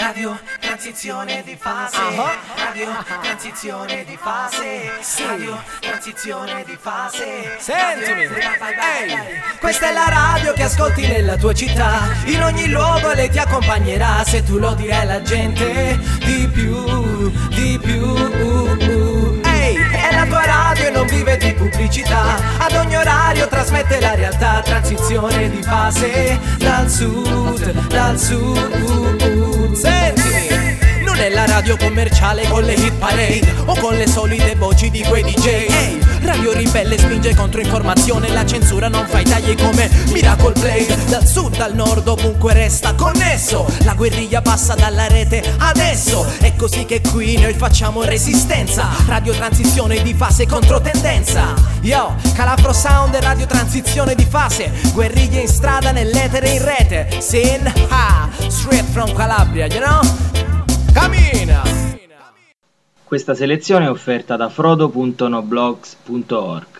Radio transizione di fase. Radio transizione di fase. Radio transizione di fase. Sentimi, Ehi, Questa è la radio che ascolti nella tua città. In ogni luogo lei ti accompagnerà. Se tu lo dirai alla gente. Di più, di più. Ehi, è la tua radio e non vive di pubblicità. Ad ogni orario trasmette la realtà. Transizione di fase. Dal sud, dal sud Sentimi non è la radio commerciale con le hit parade o con le solite voci di quei DJ. Ehi, radio ribelle spinge contro informazione, la censura non fa i tagli come Miracle Blade. Dal sud al nord ovunque resta connesso, la guerriglia passa dalla rete adesso. È così che qui noi facciamo resistenza, radio transizione di fase contro tendenza. Yo, Calafro Sound e radio transizione di fase, guerriglie in strada nell'etere in rete. Sin ha, straight from Calabria, you know? Cammina! Questa selezione è offerta da frodo.noblogs.org.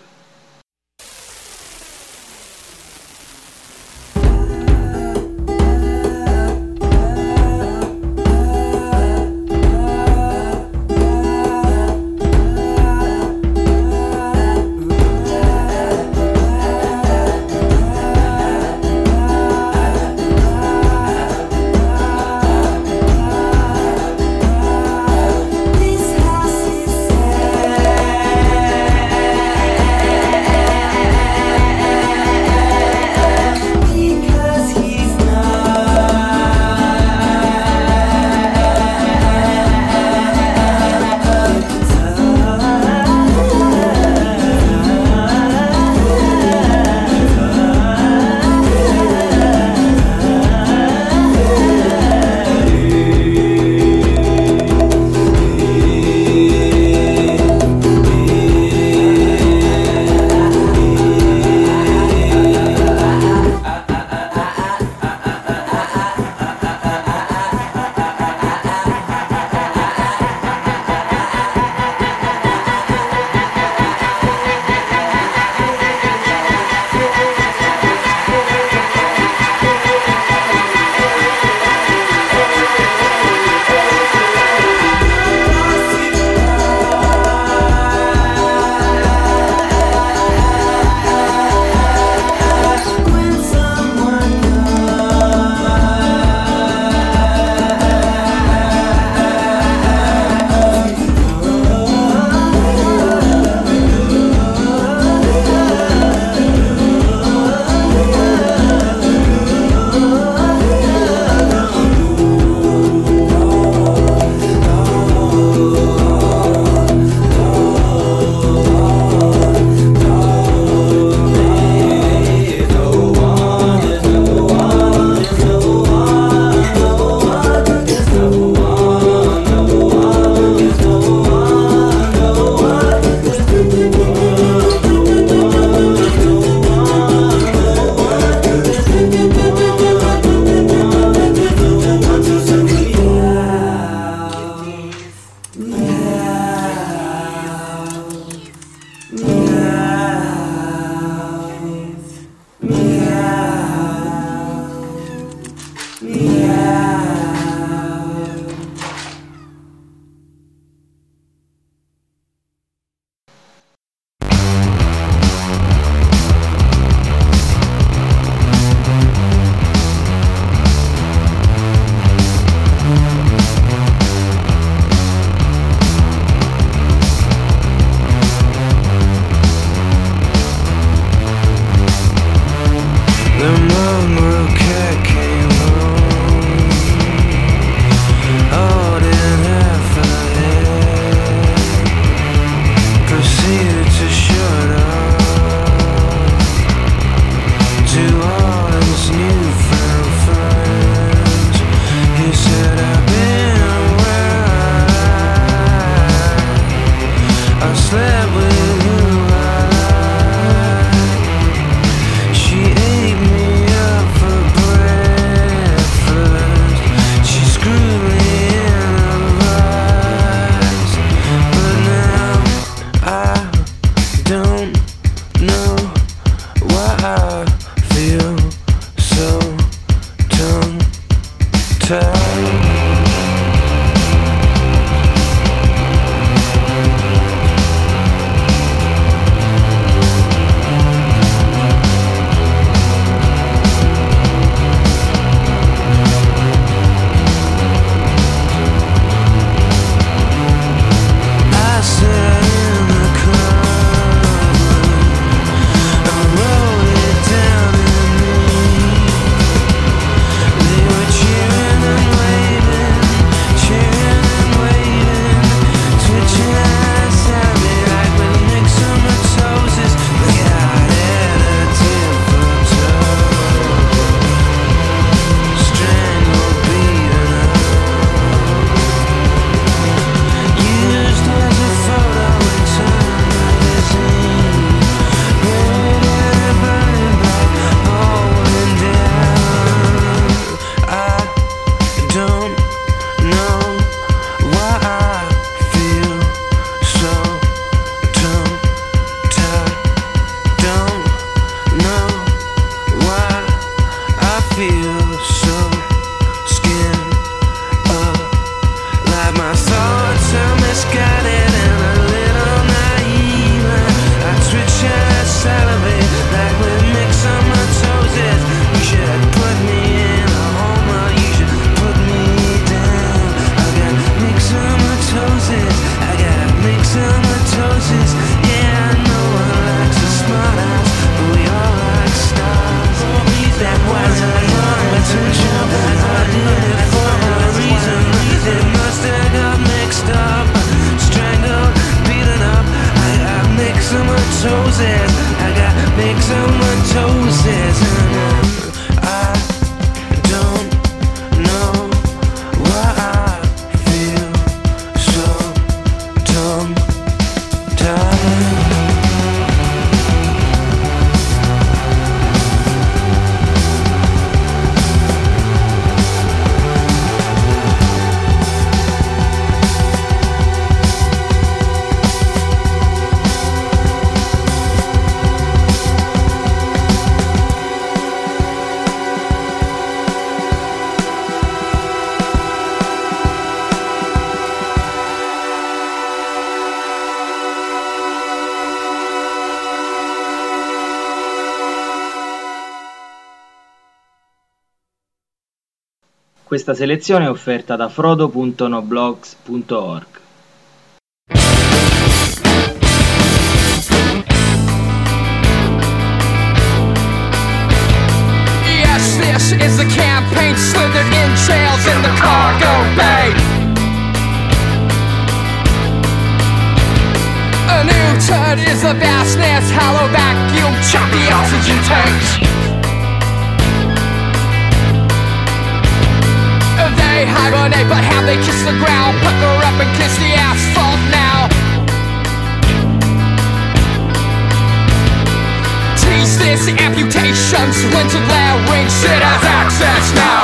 Questa selezione è offerta da frodo.noblogs.org. This is the campaign slithered entrails in the cargo bay. A new turd is the they kiss the ground, pucker up and kiss the asphalt now. Tease this amputations, winter glaring shit has access now.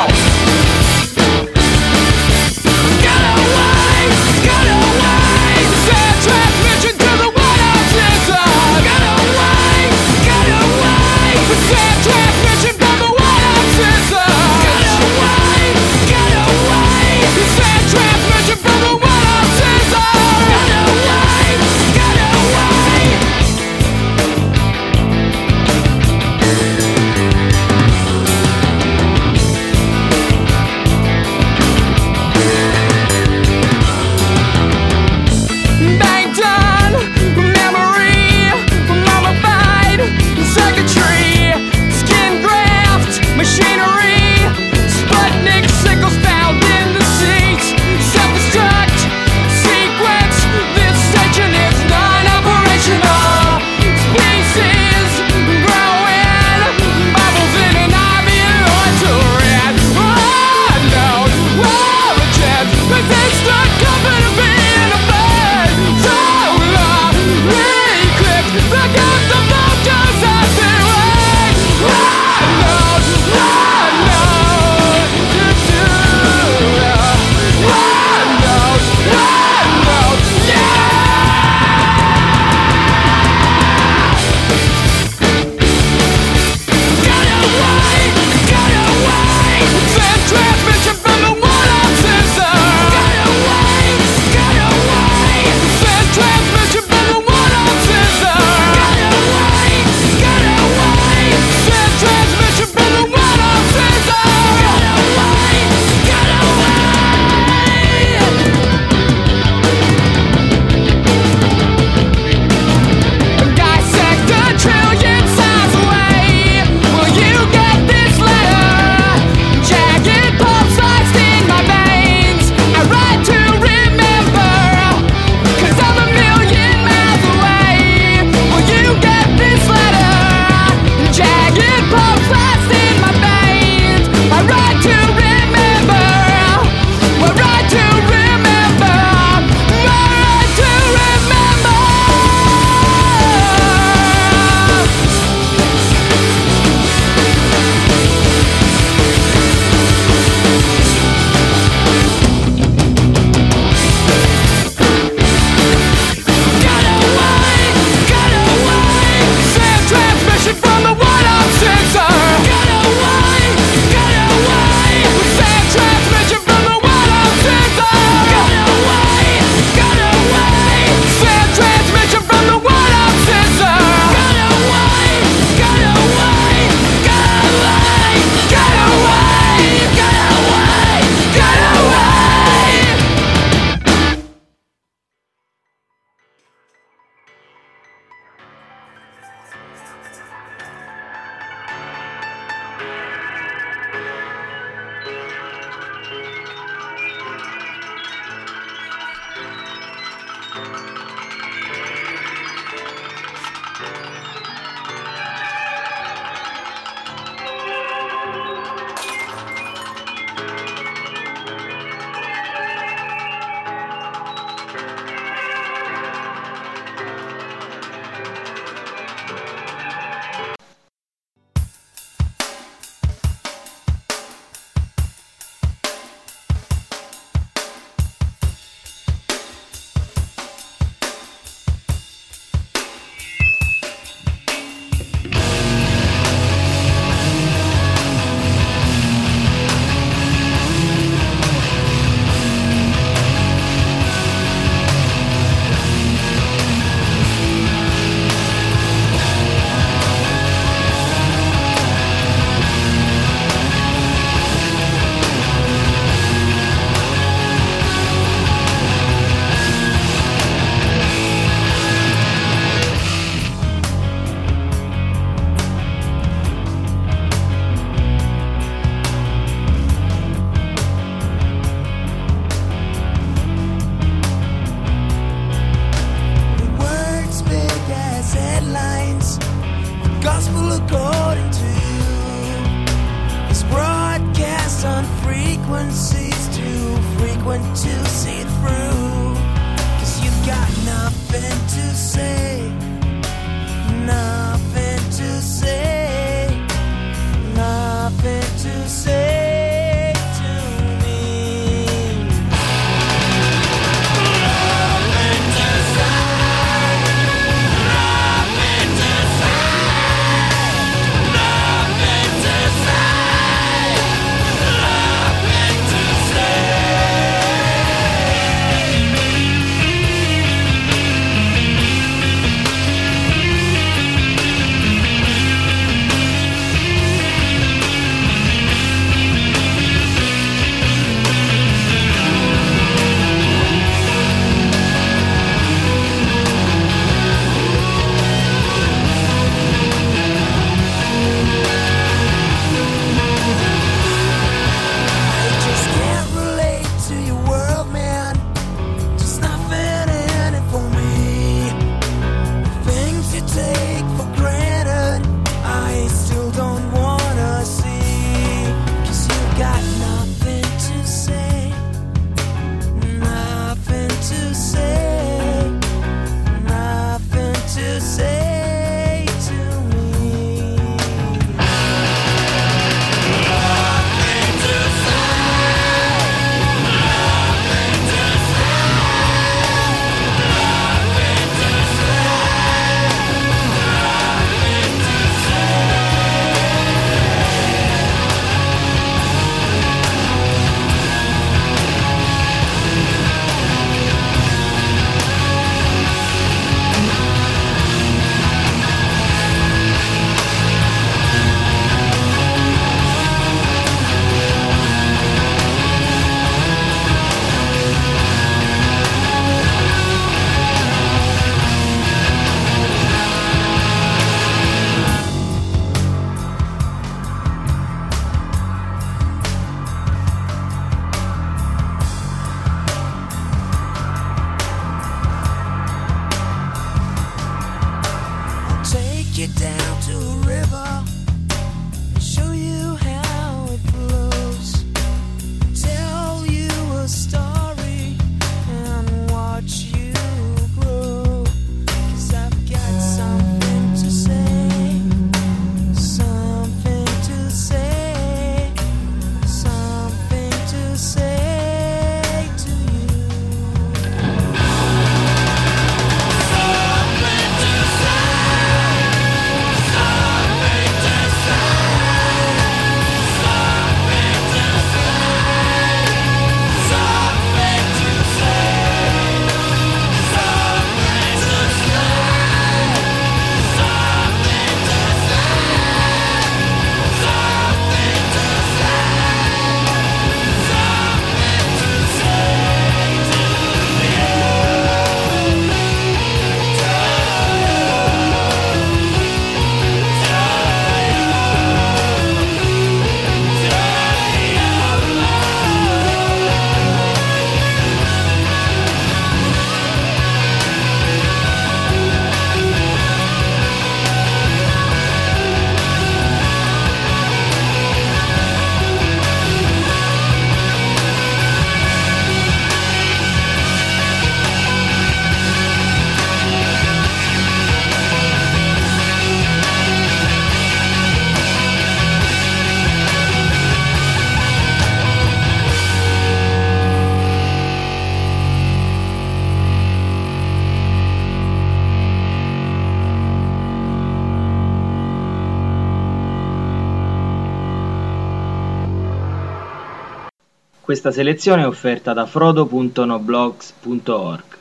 Questa selezione è offerta da frodo.noblogs.org.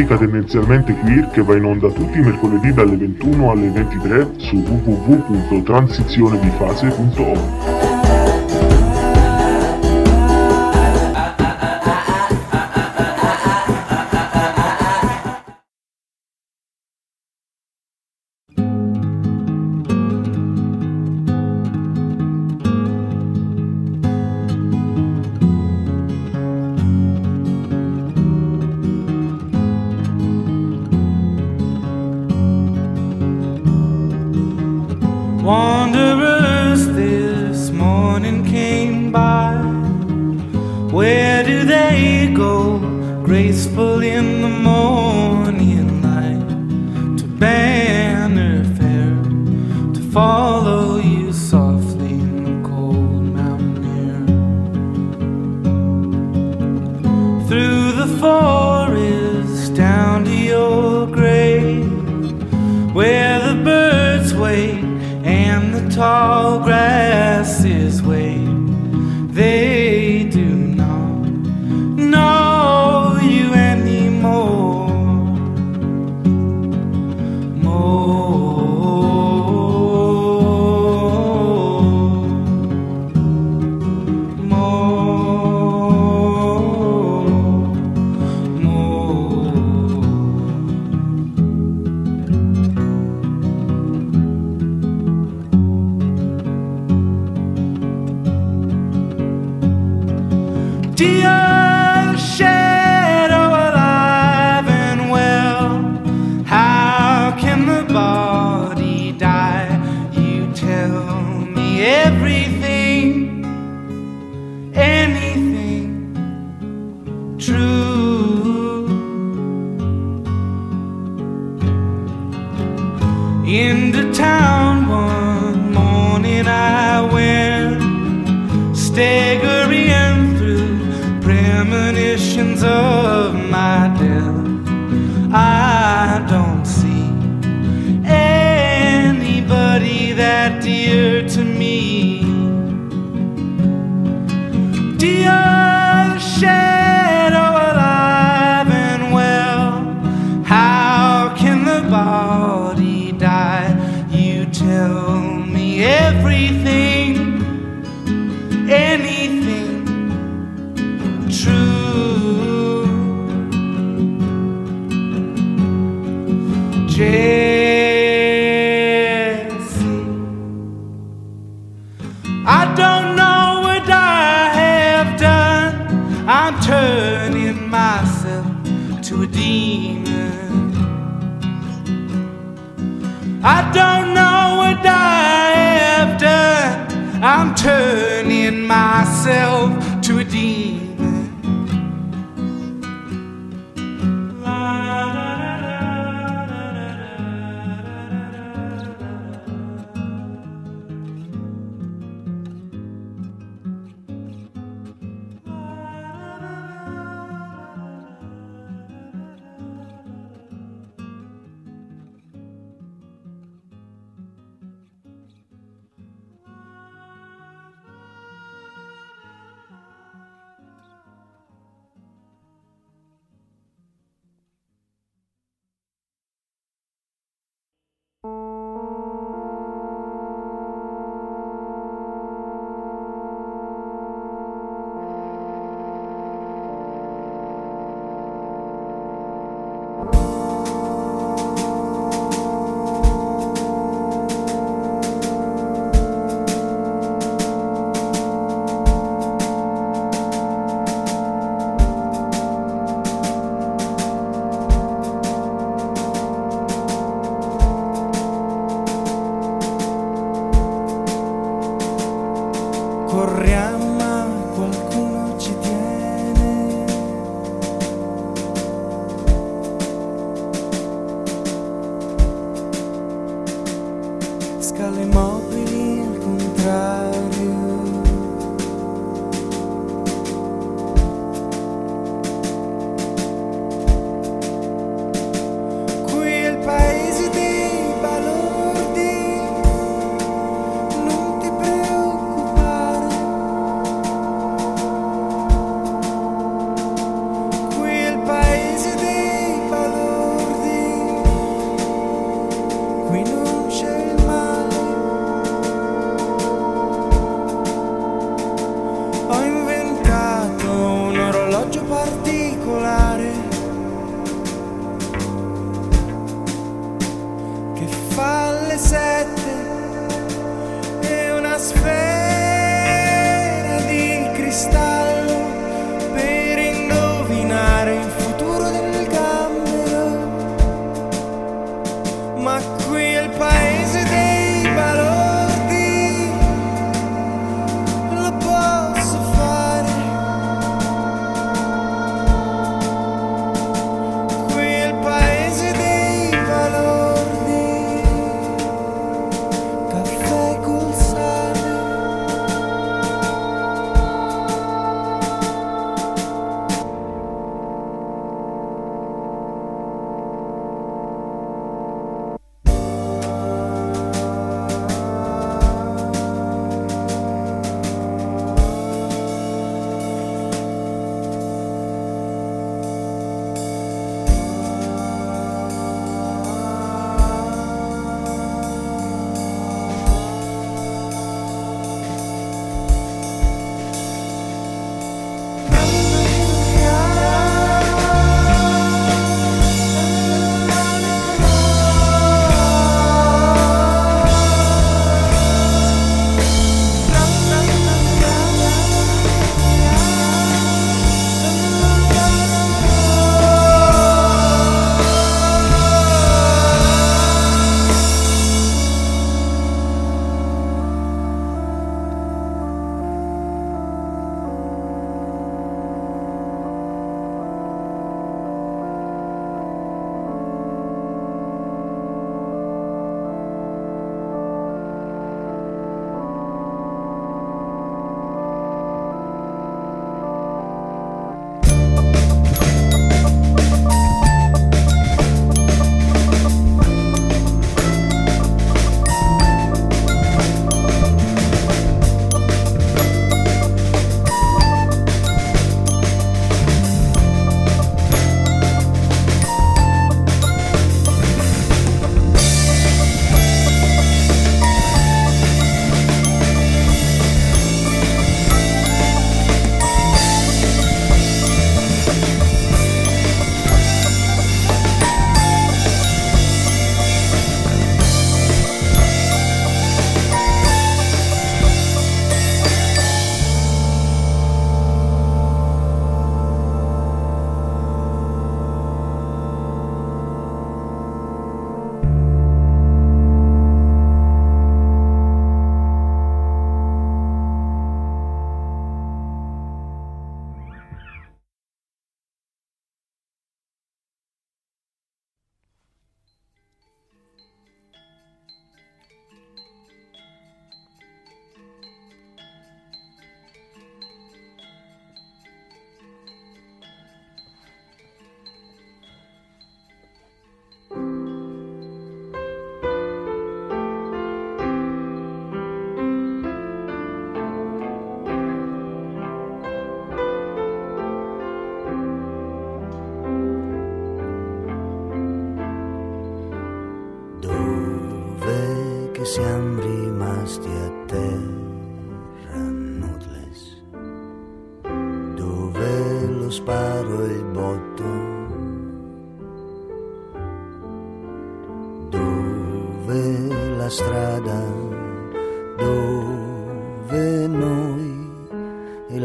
rubrica tendenzialmente queer che va in onda tutti i mercoledì dalle 21 alle 23 su www.transizionedifase.org. peaceful in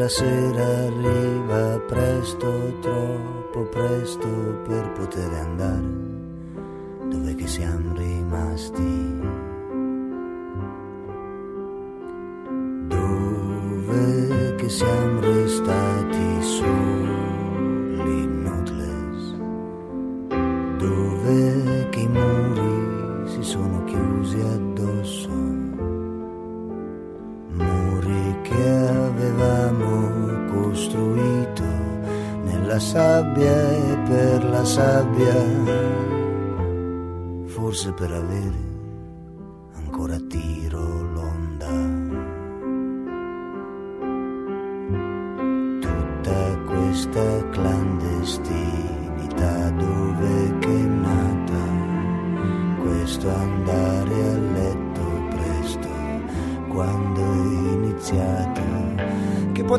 I say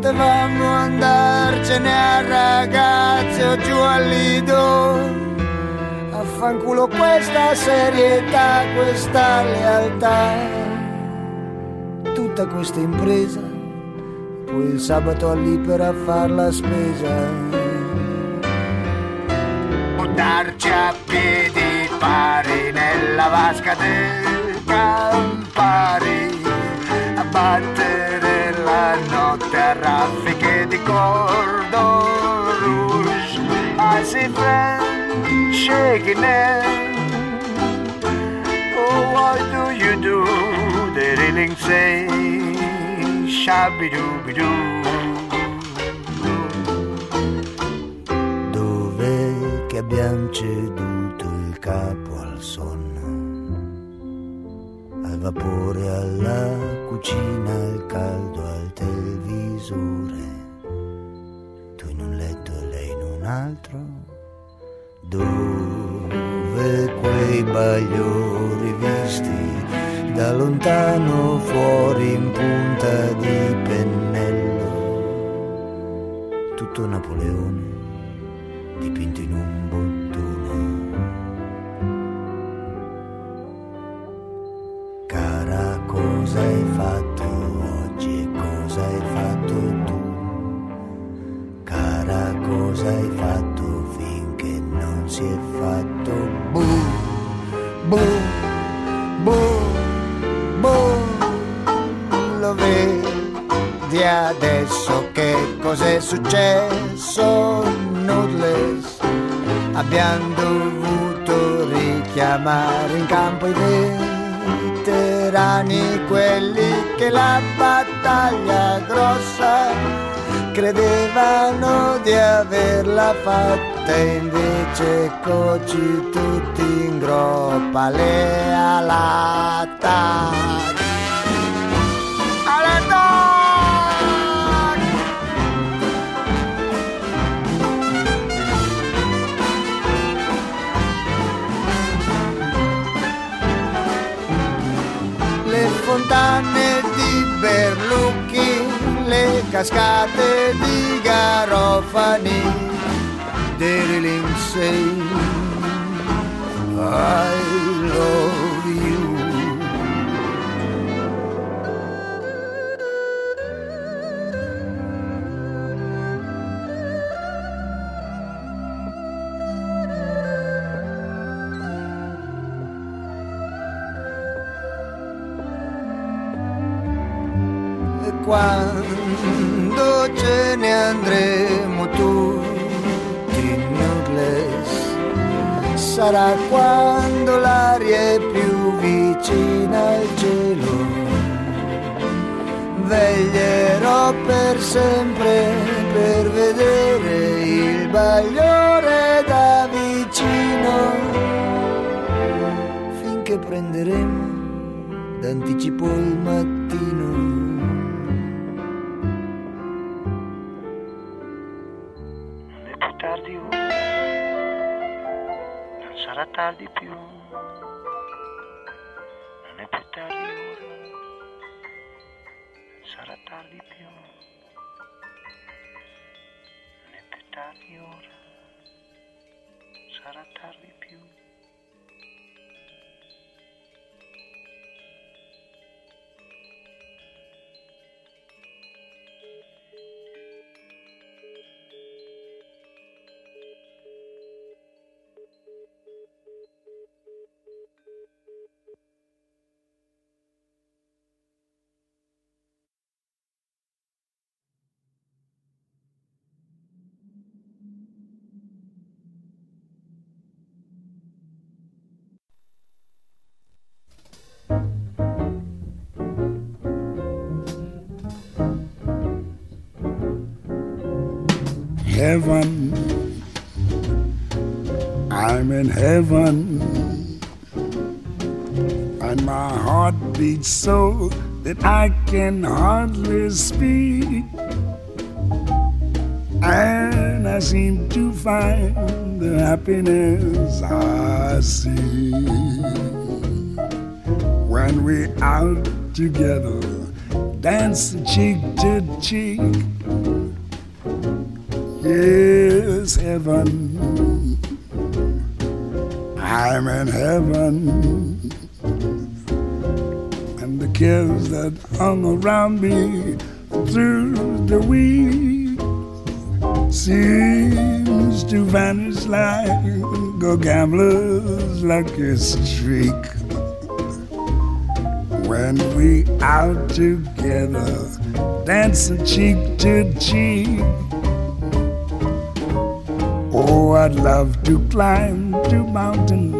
potevamo andarcene a ragazzo giù al lido. Affanculo questa serietà, questa lealtà, tutta questa impresa, poi il sabato all'ipera a far la spesa. Buttarci a piedi pari nella vasca del shaking hand. Oh, what do you do the reeling say? Shabby dooby doo. Dov'è che abbiamo ceduto il capo al sonno? Al vapore, alla cucina, al caldo punta di pennello tutto Napoleone dipinto in un bottone. averla fatta invece coci tutti in groppa le alata cascate di garofani, dirilinzei, I love vicina il cielo, veglierò per sempre per vedere il bagliore. Heaven. I'm in heaven. And my heart beats so that I can hardly speak. And I seem to find the happiness I see when we're out together, dance cheek to cheek. Yes, heaven. I'm in heaven. And the cares that hung around me through the week seems to vanish like a gambler's lucky streak. When we out together, dancing cheek to cheek. Oh, I'd love to climb to mountain,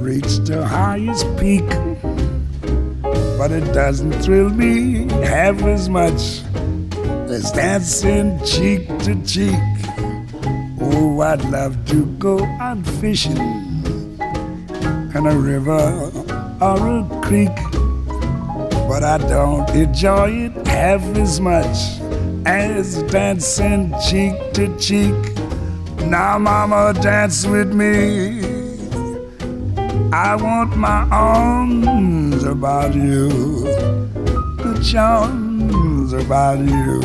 reach the highest peak. But it doesn't thrill me half as much as dancing cheek to cheek. Oh, I'd love to go out fishing in a river or a creek. But I don't enjoy it half as much as dancing cheek to cheek. Now, mama, dance with me. I want my arms about you, the charms about you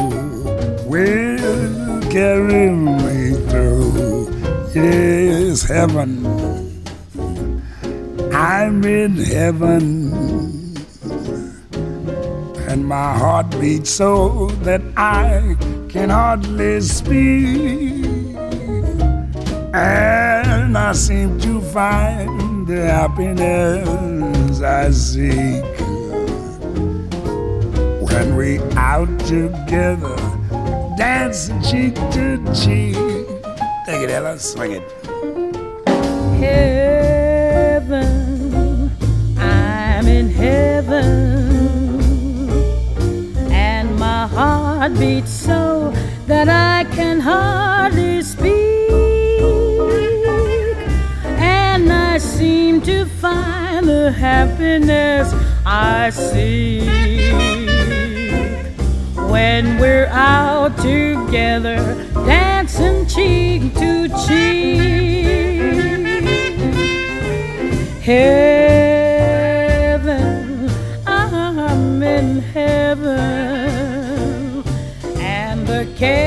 will carry me through. Yes, heaven. I'm in heaven and my heart beats so that I can hardly speak. And I seem to find the happiness I seek when we out together, dancing cheek to cheek. Take it, Ella, swing it. heaven. I'm in heaven. And my heart beats so that I can hardly speak. I seem to find the happiness I seek when we're out together, dancing cheek to cheek. Heaven, I'm in heaven, and the cares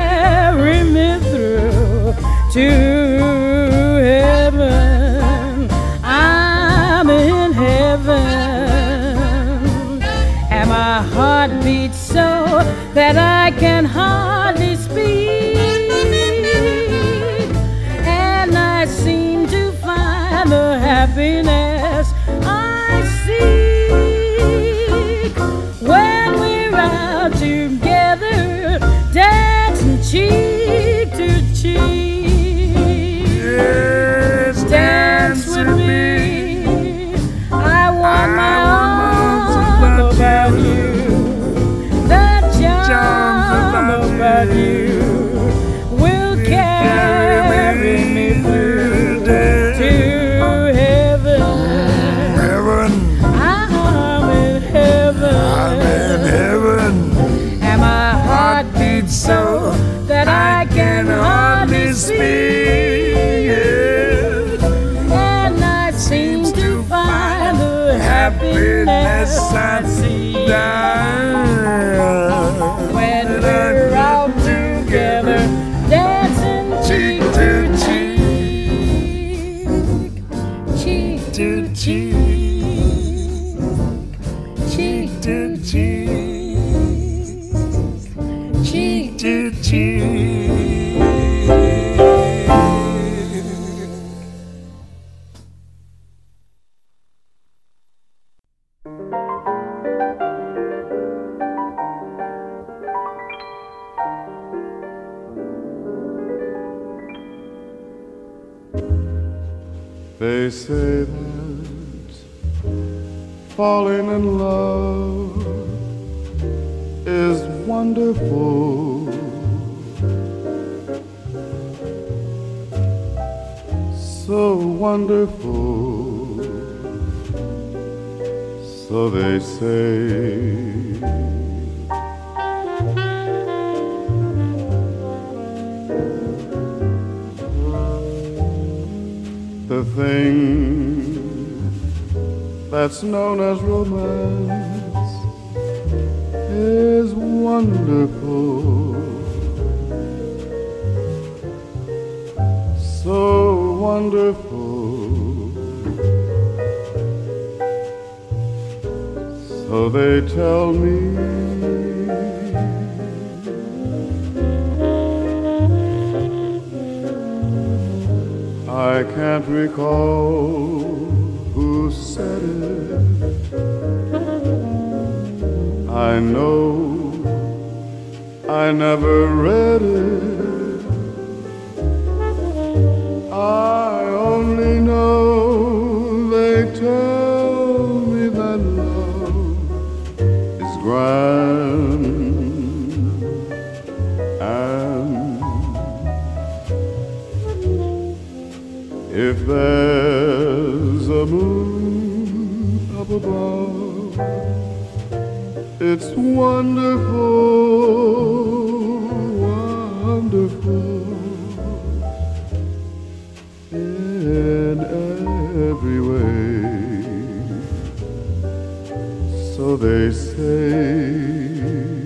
vida. say. The thing that's known as romance tell me in every way. So they say.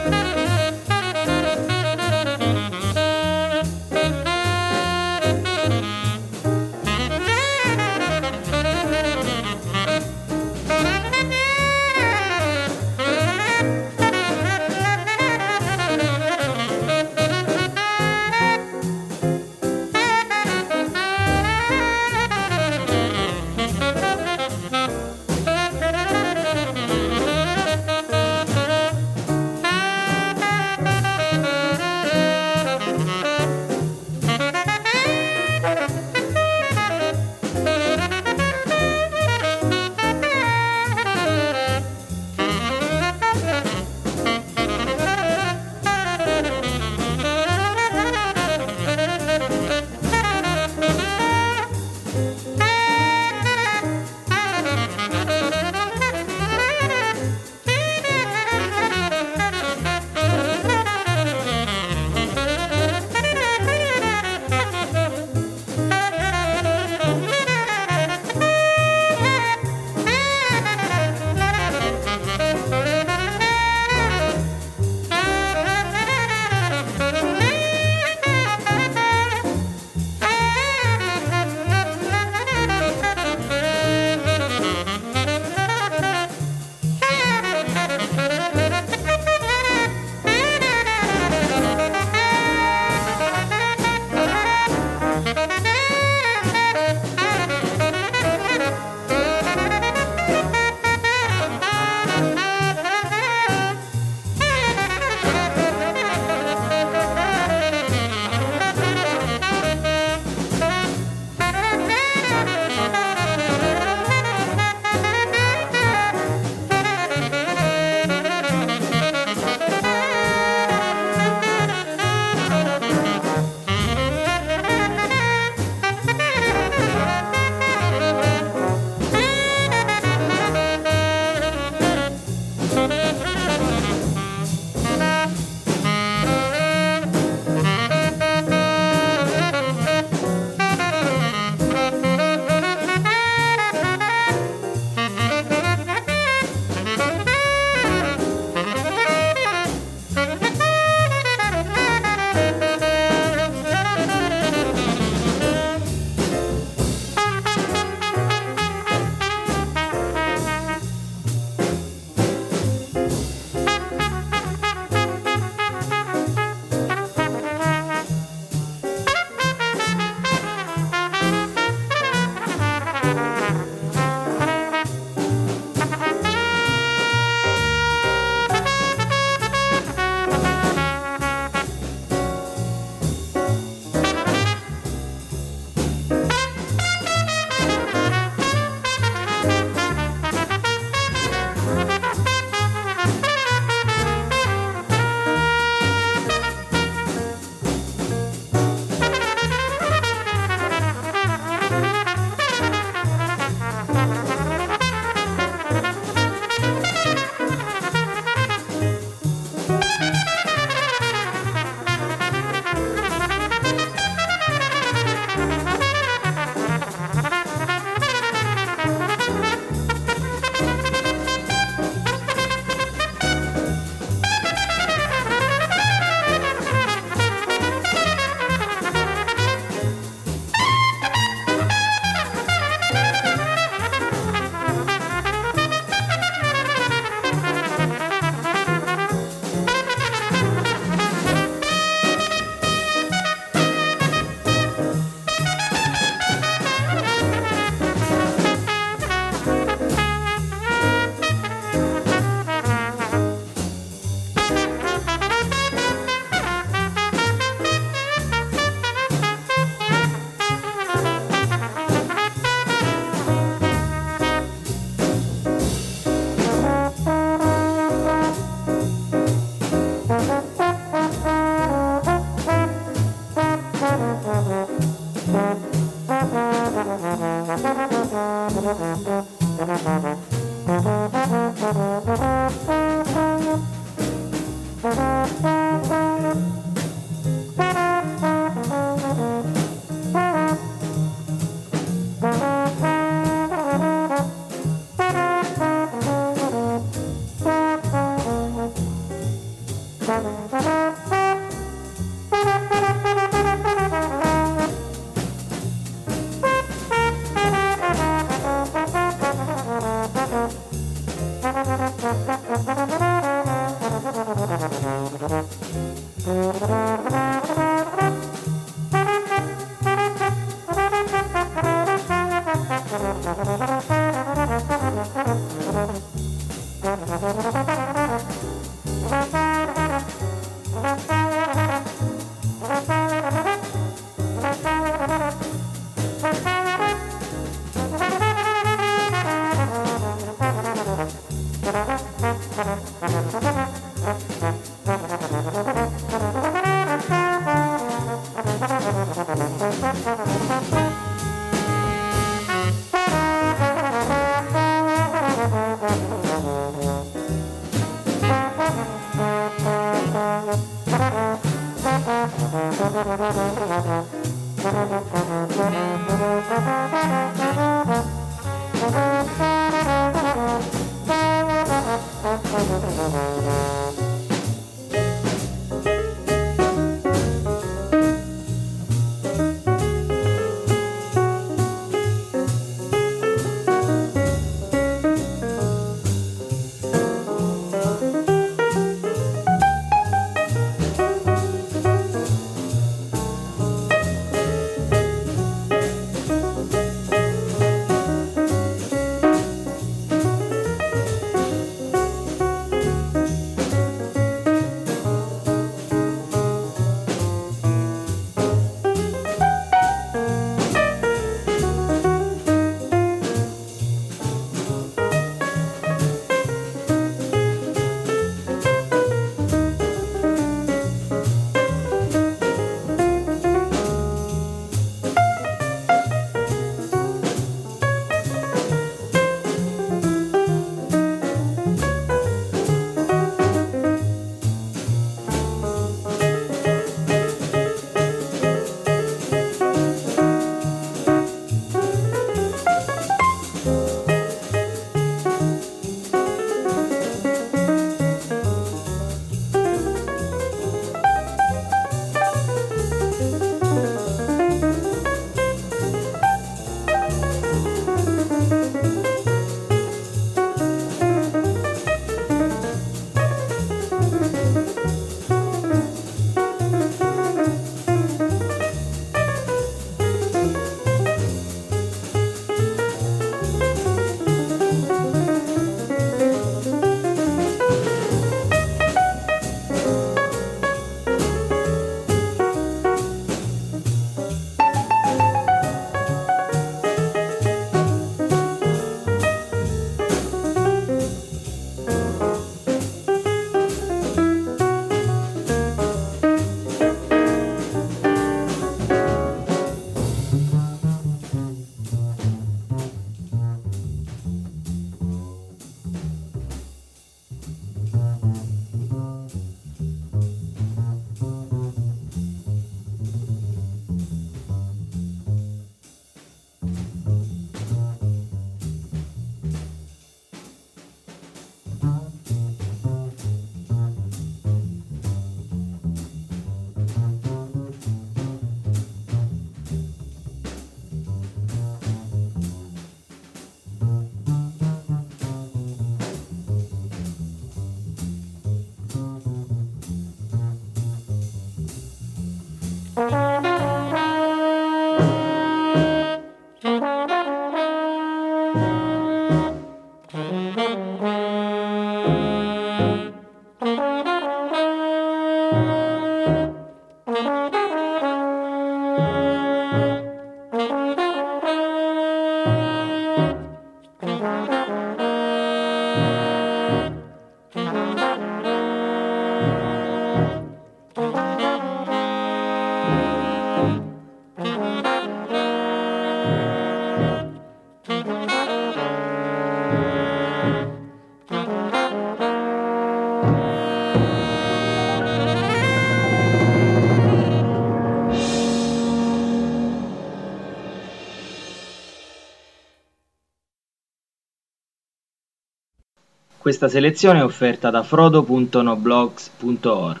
Questa selezione è offerta da frodo.noblogs.org.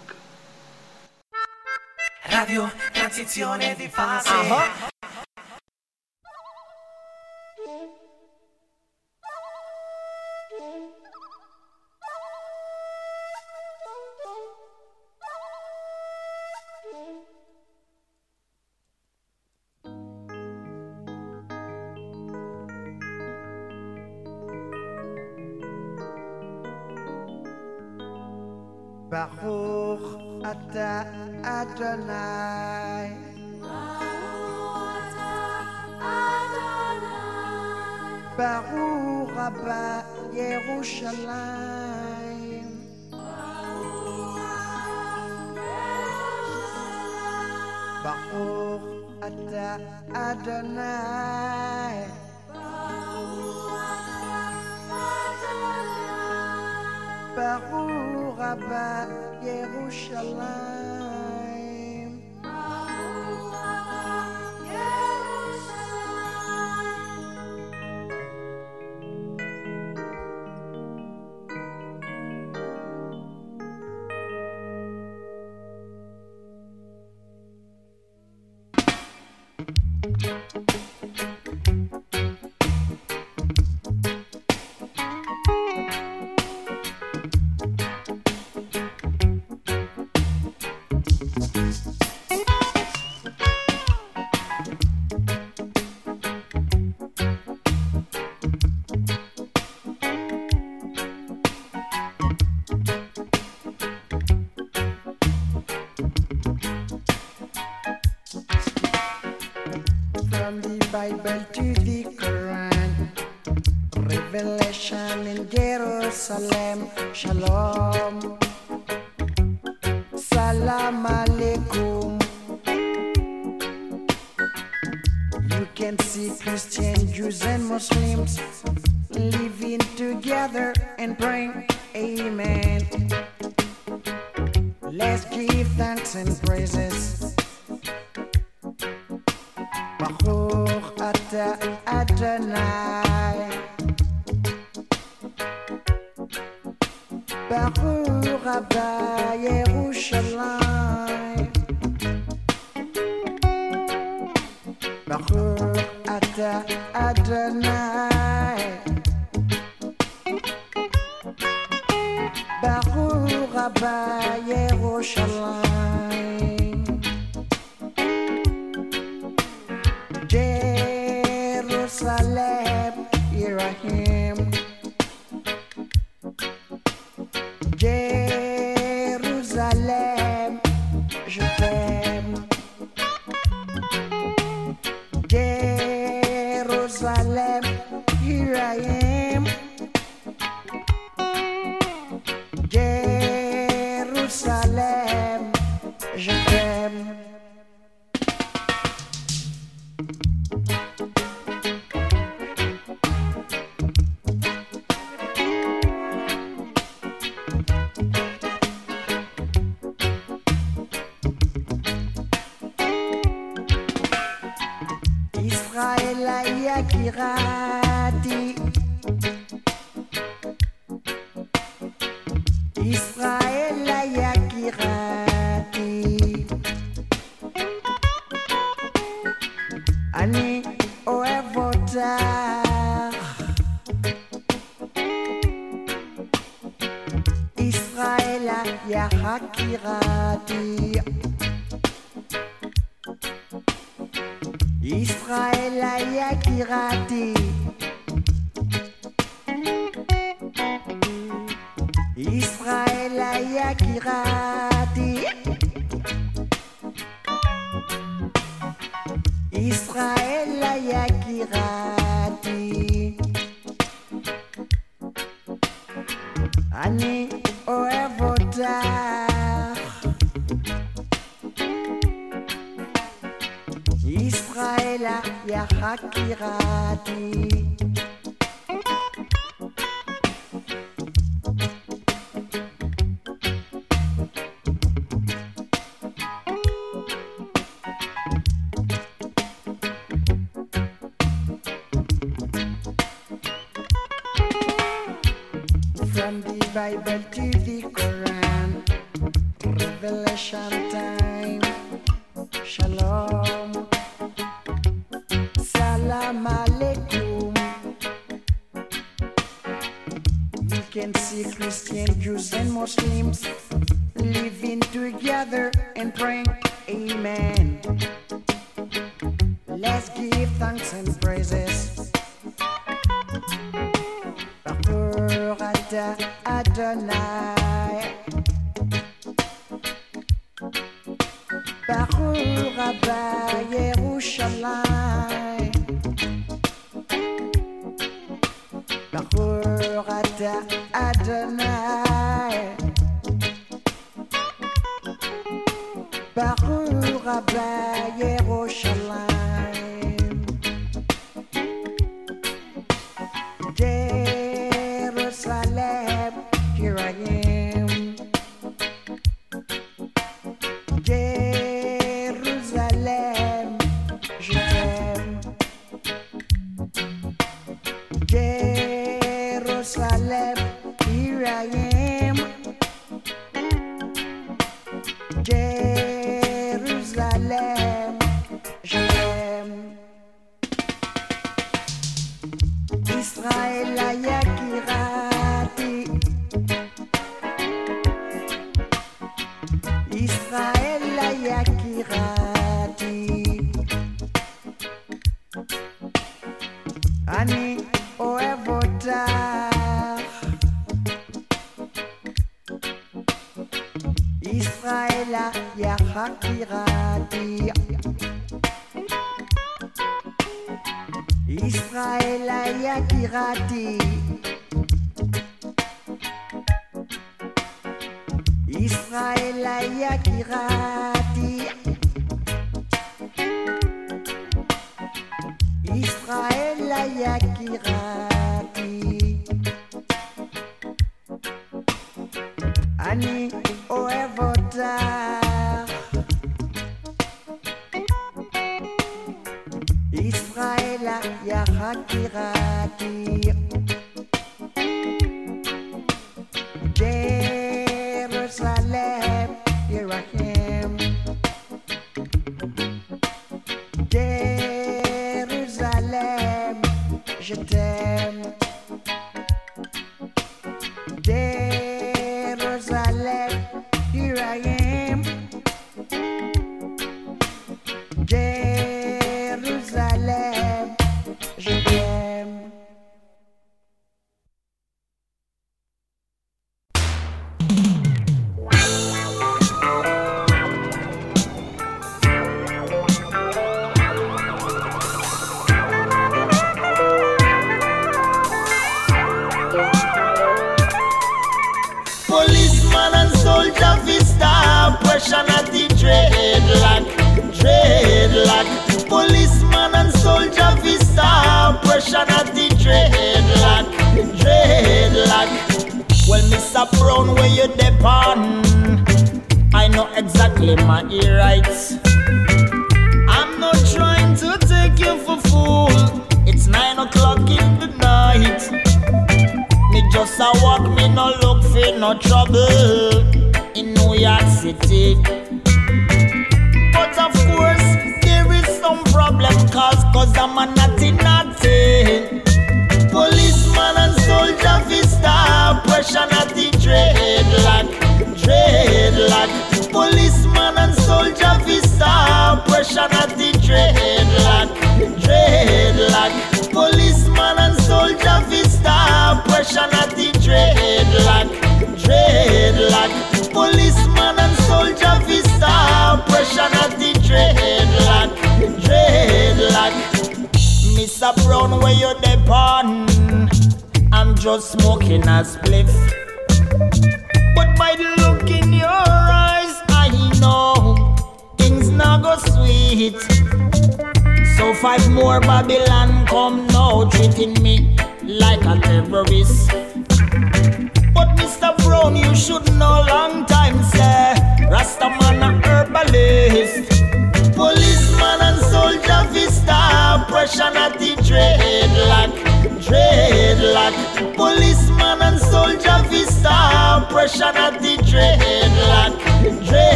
Radio Transizione di fase. Uh-huh. Baruch Ata Adonai. Baruch Abba Yerushalayim. Baruch Ata Adonai. Baruch Ata Adonai. Baruch. Abba Yerushalayim. Israël Aya Kirati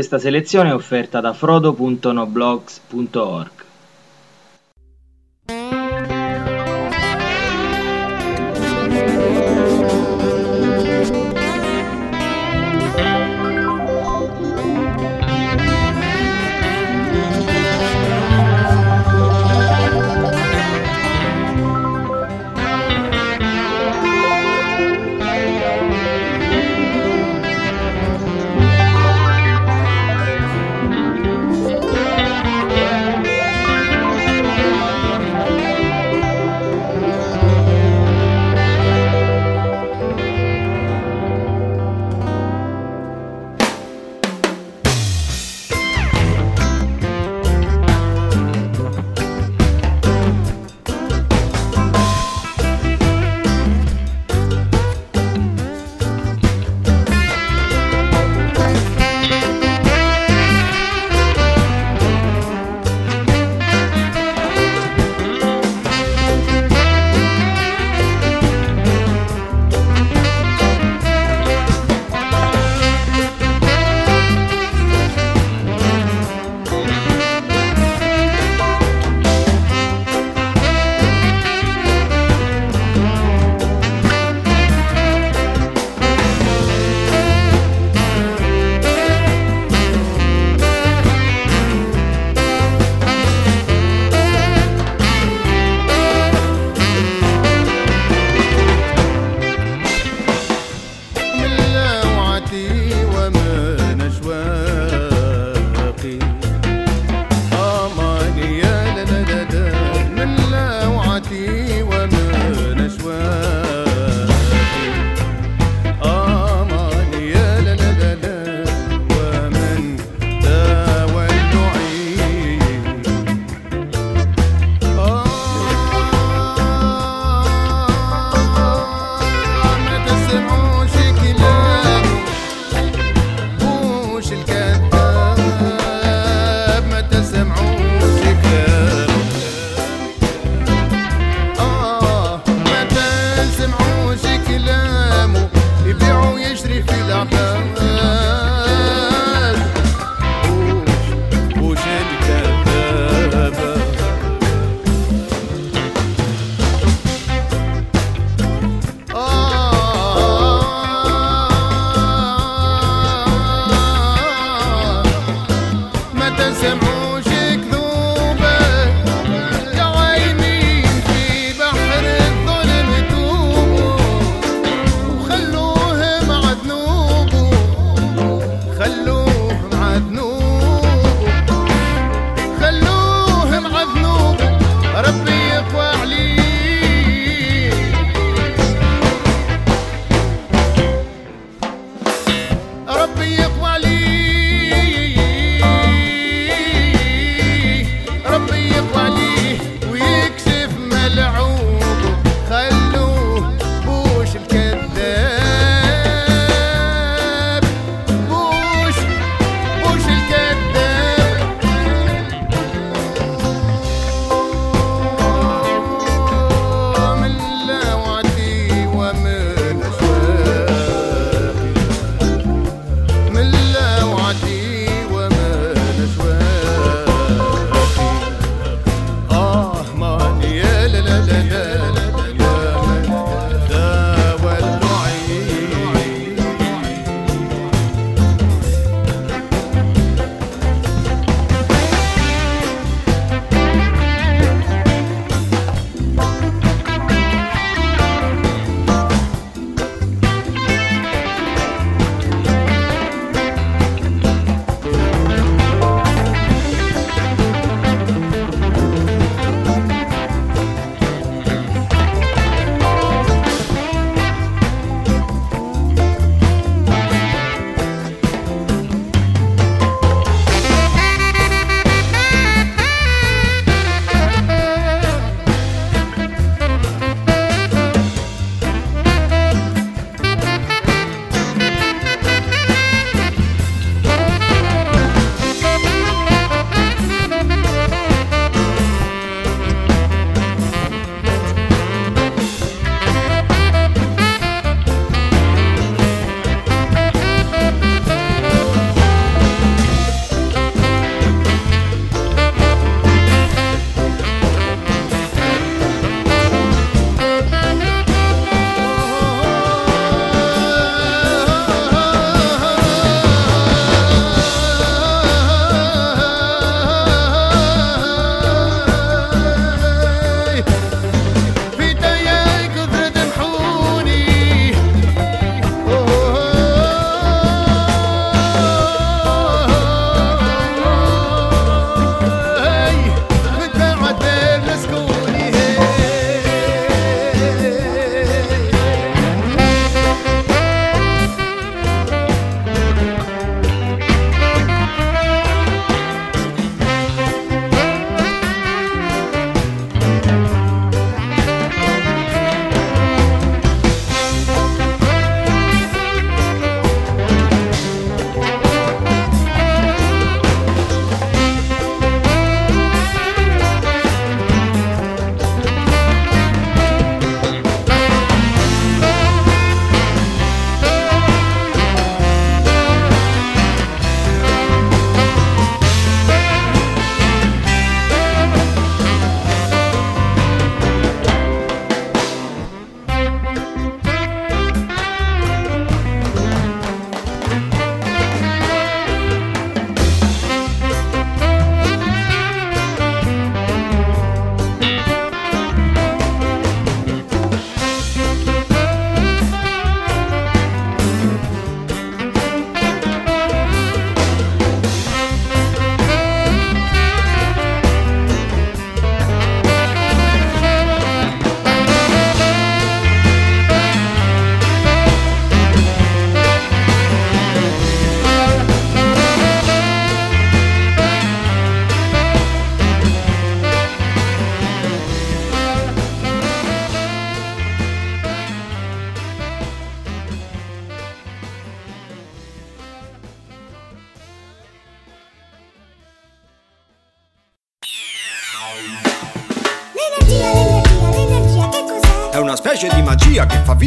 Questa selezione è offerta da frodo.noblogs.org.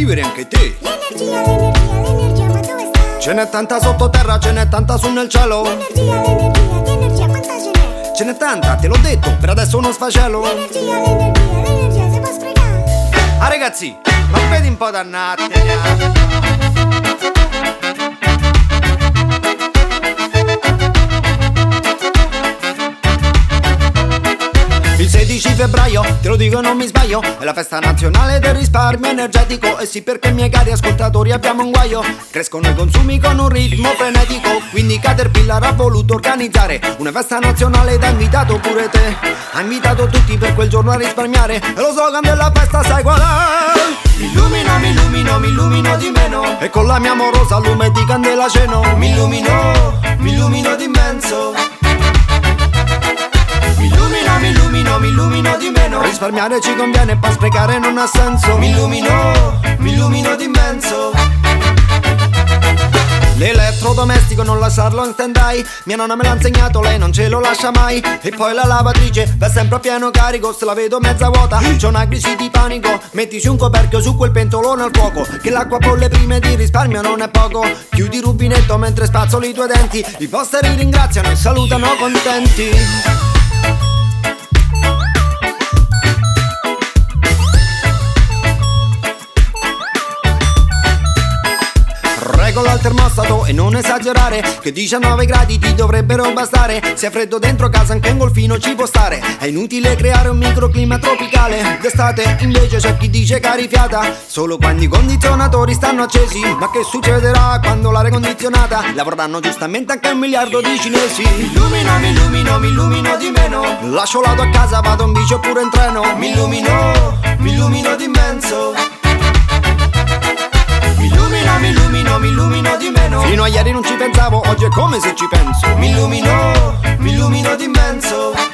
vivere anche te. L'energia, l'energia, l'energia, ma dove sta? Ce n'è tanta sottoterra, ce n'è tanta su nel cielo. L'energia, l'energia, che energia, quanta ce n'è? Ce n'è tanta, te l'ho detto, per adesso non sfacelo. L'energia, l'energia, l'energia, si può sprecare? Ah ragazzi, ma vedi un po' dannate. Te lo dico non mi sbaglio, è la festa nazionale del risparmio energetico. E sì perché miei cari ascoltatori abbiamo un guaio. Crescono i consumi con un ritmo frenetico. Quindi Caterpillar ha voluto organizzare Una festa nazionale ed ha invitato pure te. Ha invitato tutti per quel giorno a risparmiare. E lo slogan della festa sai qual è? Mi illumino, mi illumino, mi illumino di meno. E con la mia amorosa lume di candela ceno. Mi illumino, mi illumino d'immenso mi illumino, mi illumino di meno. Risparmiare ci conviene, pa' sprecare non ha senso. Mi illumino, mi illumino d'immenso L'elettrodomestico non lasciarlo in stand by Mia nonna me l'ha insegnato, lei non ce lo lascia mai. E poi la lavatrice va sempre a pieno carico Se la vedo mezza vuota, c'ho una crisi di panico Mettici un coperchio su quel pentolone al fuoco Che l'acqua bolle prime di risparmio non è poco. Chiudi il rubinetto mentre spazzoli i tuoi denti. I posteri ringraziano e salutano contenti Regola al termostato e non esagerare Che 19 gradi ti dovrebbero bastare. Se è freddo dentro casa anche un golfino ci può stare. È inutile creare un microclima tropicale. D'estate invece c'è chi dice carifiata. Solo quando i condizionatori stanno accesi. Ma che succederà quando l'aria condizionata? Lavoreranno giustamente anche un miliardo di cinesi. Mi illumino, mi illumino, mi illumino di meno. Lascio l'auto a casa, vado in bici oppure in treno. Mi illumino, mi illumino d'immenso mi illumino, mi illumino, mi illumino di meno. Fino a ieri non ci pensavo, oggi è come se ci penso. Mi illumino, mi illumino d'immenso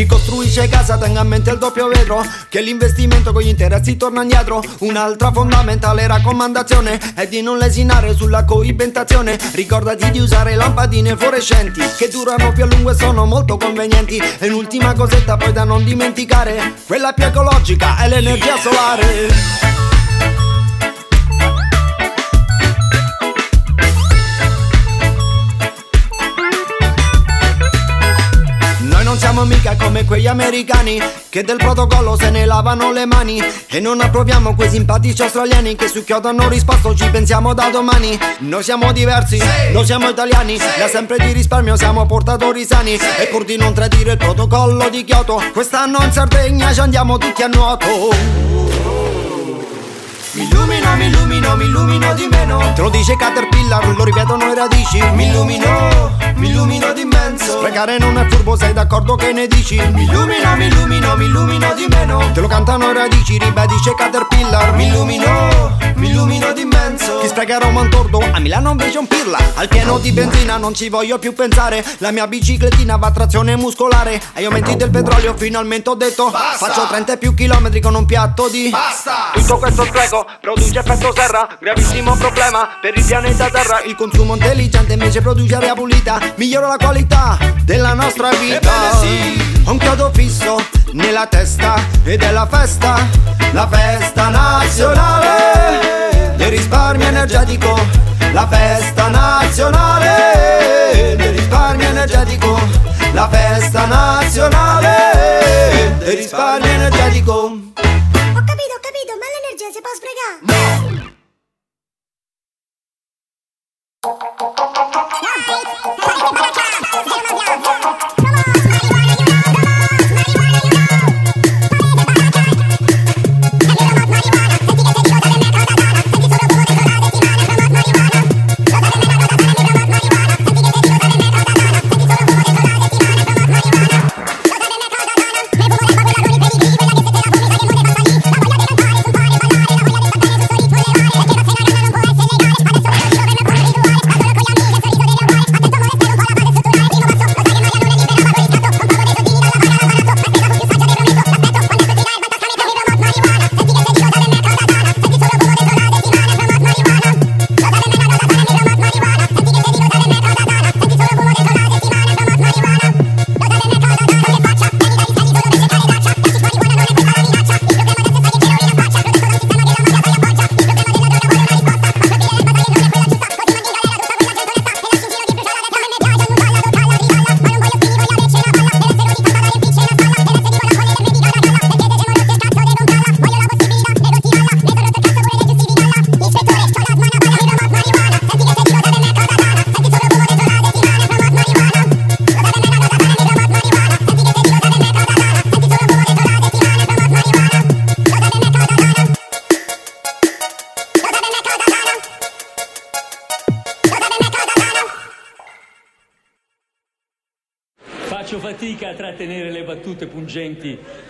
chi costruisce casa tenga a mente il doppio vetro Che l'investimento con gli interessi torna indietro. Un'altra fondamentale raccomandazione È di non lesinare sulla coibentazione. Ricordati di usare lampadine fluorescenti Che durano più a lungo e sono molto convenienti. E un'ultima cosetta poi da non dimenticare Quella più ecologica è l'energia solare siamo mica come quegli americani che del protocollo se ne lavano le mani. E non approviamo quei simpatici australiani che su Kyoto hanno risposto ci pensiamo da domani. Noi siamo diversi, noi siamo italiani, da sempre di risparmio siamo portatori sani. E pur di non tradire il protocollo di Kyoto, quest'anno in Sardegna ci andiamo tutti a nuoto. Mi illumino, mi illumino, mi illumino di meno. Te lo dice Caterpillar, lo ripetono i radici. Mi illumino, mi illumino d'immenso Sprecare non è furbo, sei d'accordo che ne dici? Mi illumino, mi illumino, mi illumino di meno. Te lo cantano i radici, ribadisce Caterpillar. Mi illumino, mi illumino d'immenso Chi spreca Roma un tordo, a Milano invece un pirla. Al pieno di benzina non ci voglio più pensare. La mia biciclettina va a trazione muscolare. Ai aumenti del petrolio finalmente ho detto. Basta! Faccio 30 e più chilometri con un piatto di Basta! Tutto questo spreco produce effetto serra Gravissimo problema per il pianeta Terra. Il consumo intelligente invece produce aria pulita Migliora la qualità della nostra vita. sì! Ho un chiodo fisso nella testa ed è la festa La festa nazionale. Del risparmio energetico La festa nazionale. Del risparmio energetico La festa nazionale. Del risparmio energetico você posso pregar? Não. Não.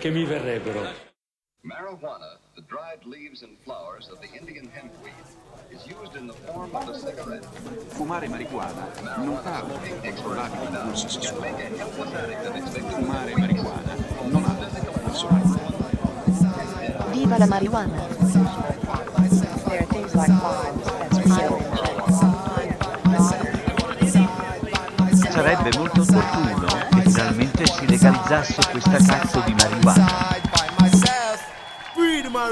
Che mi verrebbero. Marijuana, the dried leaves and flowers of the Indian hempweed, is used in the form of a cigarette. Fumare marijuana non parla di improbabili impulsi sessuali. Fumare marijuana non ha funzionalità. Viva la marijuana. There are things like Sarebbe molto opportuno finalmente si legalizzasse questa cazzo di marijuana.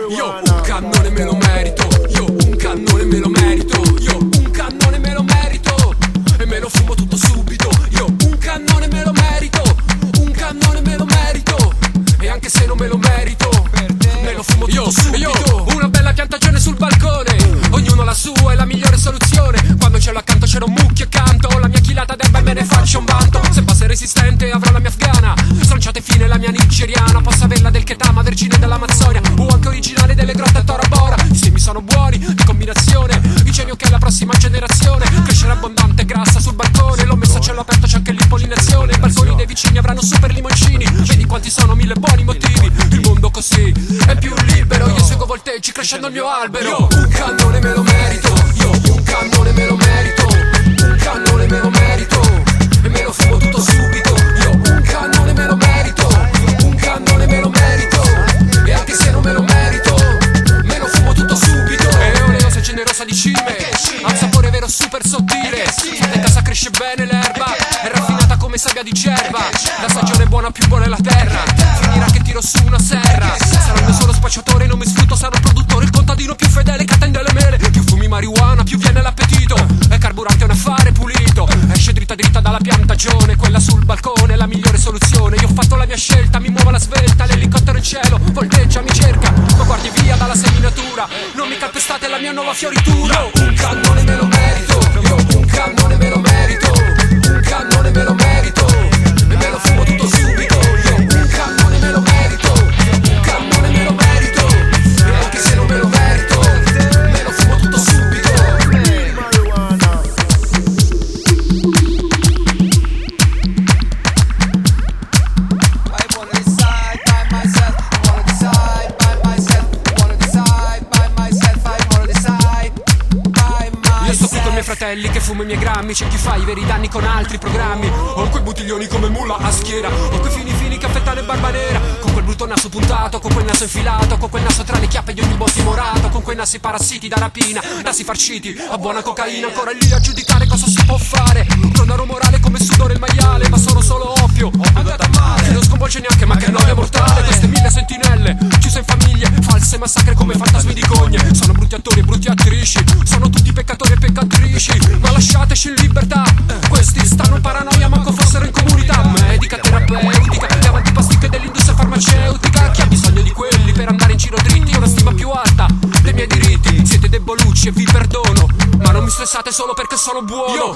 Io un cannone me lo merito, io un cannone me lo merito, io un cannone me lo merito e me lo fumo tutto subito. Io un cannone me lo merito, un cannone me lo merito e anche se non me lo merito, me lo fumo tutto subito. Io una bella piantagione sul balcone, dell'Amazzonia o anche originale delle grotte a Tora Bora. I semi sono buoni, di combinazione, dicevi ok la prossima generazione crescerà abbondante grassa sul balcone, l'ho messo a cielo aperto c'è anche l'impollinazione, i balconi dei vicini avranno super limoncini, vedi quanti sono mille buoni motivi, il mondo così è più libero, io seguo volteggi crescendo il mio albero. y ahorita fumo i miei grammi C'è chi fa i veri danni con altri programmi. Ho quei bottiglioni come mulla a schiera Ho quei fini fini che affettano e barba nera. Con quel brutto naso puntato, con quel naso infilato Con quel naso tra le chiappe di ogni buon timorato Con quei nasi parassiti da rapina Nasi farciti. A buona cocaina Ancora lì a giudicare cosa si può fare. Pronaro morale come sudore il maiale Ma sono solo oppio, andata male. Che non sconvolge neanche ma che noia mortale. Queste mille sentinelle, chiuse in famiglie False massacre come fantasmi di cogne. Sono brutti attori e brutti attrici. Sono tutti peccatori e peccatrici Lasciateci in libertà. Questi stanno paranoia manco fossero in comunità. Medica, terapeutica Davanti pasticche dell'industria farmaceutica. Chi ha bisogno di quelli per andare in giro dritti? Una stima più alta dei miei diritti. Siete debolucci e vi perdono Ma non mi stressate solo perché sono buono. Io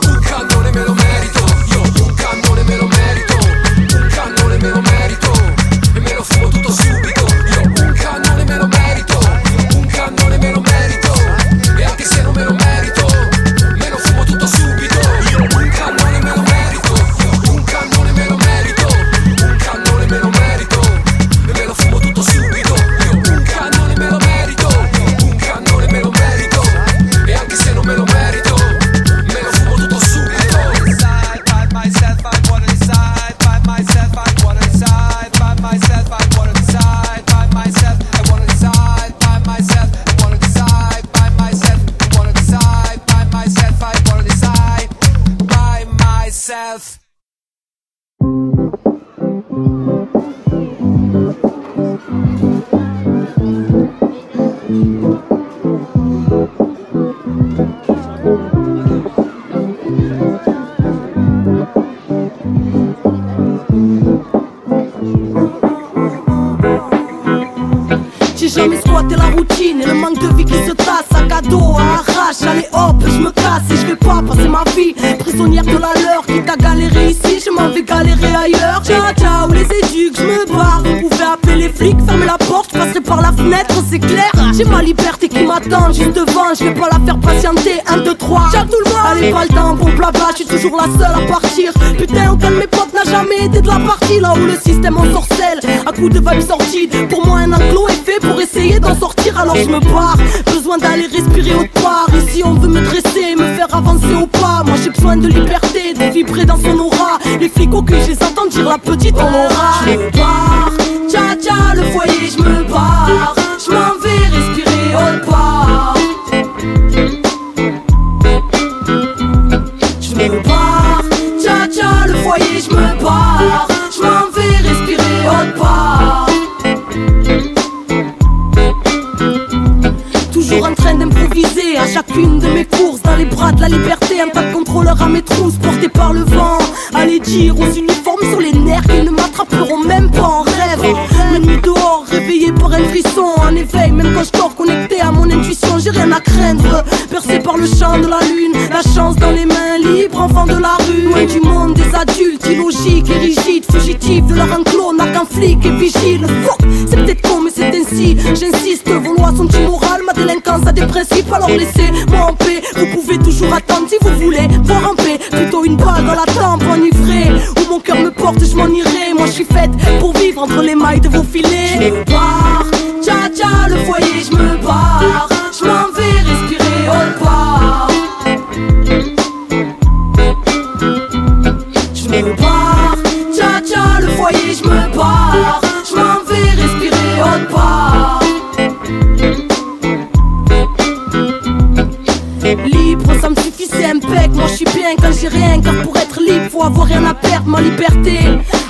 pas le temps pour blabla, je suis toujours la seule à partir. Putain, aucun de mes potes n'a jamais été de la partie là où le système en sorcelle. À coup de vibes sorties, pour moi un enclos est fait pour essayer d'en sortir, alors je me barre. Besoin d'aller respirer autre part. Ici on veut me dresser, me faire avancer au pas. Moi j'ai besoin de liberté, de vibrer dans son aura. Les flics au cul, je entends dire la petite on aura. La liberté. Un tas de contrôleurs à mes trousses portés par le vent. Allez dire aux uniformes sur les nerfs qu'ils ne m'attraperont même pas en rêve. La nuit dehors, réveillé par un frisson. En éveil, même quand je dors connecté à mon intuition, j'ai rien à craindre. Percé par le champ de la lune, la chance dans les mains libres, enfant de la rue. Loin du monde des adultes, illogiques et rigides, fugitifs de leur enclos, n'a qu'un flic et vigile. J'insiste, vos lois sont immorales, ma délinquance a des principes, alors laissez-moi en paix. Vous pouvez toujours attendre si vous voulez voir en paix. Plutôt une balle dans la tempe enivrée. Où mon cœur me porte, je m'en irai. Moi je suis faite pour vivre entre les mailles de vos filets. Je me Ma liberté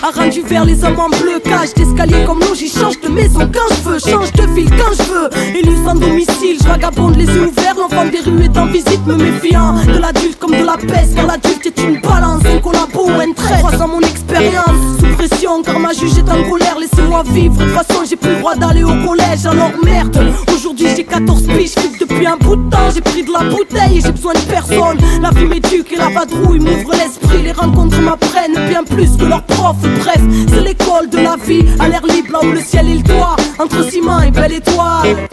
a rendu vers les hommes en bleu. Cage d'escalier comme l'eau, j'y change de maison quand je veux, change de ville quand je veux. Élu sans domicile, je vagabonde les yeux ouverts. L'enfant des rues est en visite, me méfiant de l'adulte comme de la peste. Car l'adulte est une balance, un collabo un trait. Croisant mon expérience, sous pression, car ma juge est en colère. Laissez-moi vivre, de toute façon j'ai plus le droit d'aller au collège. Alors merde, aujourd'hui j'ai 14 piges, flic depuis un bout de temps. J'ai pris de la bouteille et j'ai besoin de personne. La vie m'éduque et la vadrouille m'ouvre l'esprit. Les rencontres m'apprennent bien plus que leurs profs. Bref, c'est l'école de la vie, à l'air libre là où le ciel est le toit. Entre ciment et belle étoile.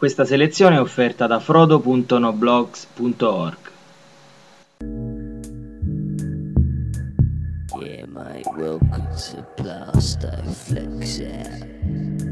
Questa selezione è offerta da frodo.noblogs.org. Yeah, mate, welcome to Plasto Flex Out.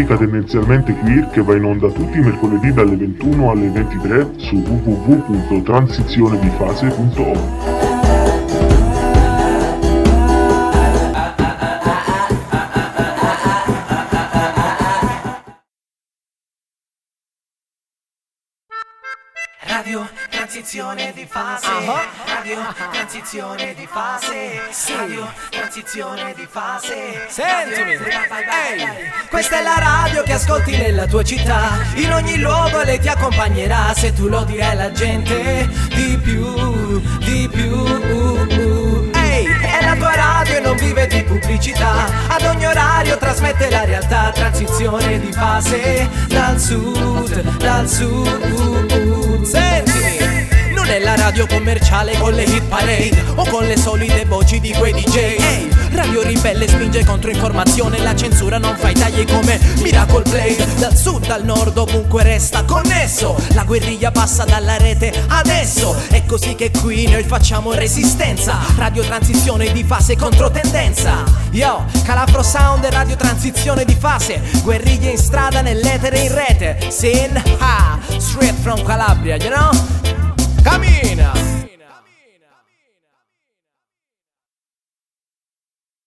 Rubrica tendenzialmente queer che va in onda tutti i mercoledì dalle 21 alle 23 su www.transizionedifase.org. Radio transizione di fase. Radio transizione di fase. Radio transizione di fase. Sentimi, ehi, questa è la radio che ascolti nella tua città. In ogni luogo lei ti accompagnerà. Se tu lo dirai alla gente, di più, di più. Ehi, è la tua radio e non vive di pubblicità. Ad ogni orario trasmette la realtà. Transizione di fase dal sud, dal sud. Sentimi. Non è la radio commerciale con le hit parade o con le solite voci di quei DJ. Ehi, radio ribelle spinge contro informazione, la censura non fa i tagli come Miracle Play. Dal sud al nord ovunque resta connesso, la guerriglia passa dalla rete adesso. È così che qui noi facciamo resistenza, radio transizione di fase contro tendenza. Yo, Calafro Sound e radio transizione di fase, guerriglie in strada nell'etere in rete. Sin ha, straight from Calabria, you know? Camina!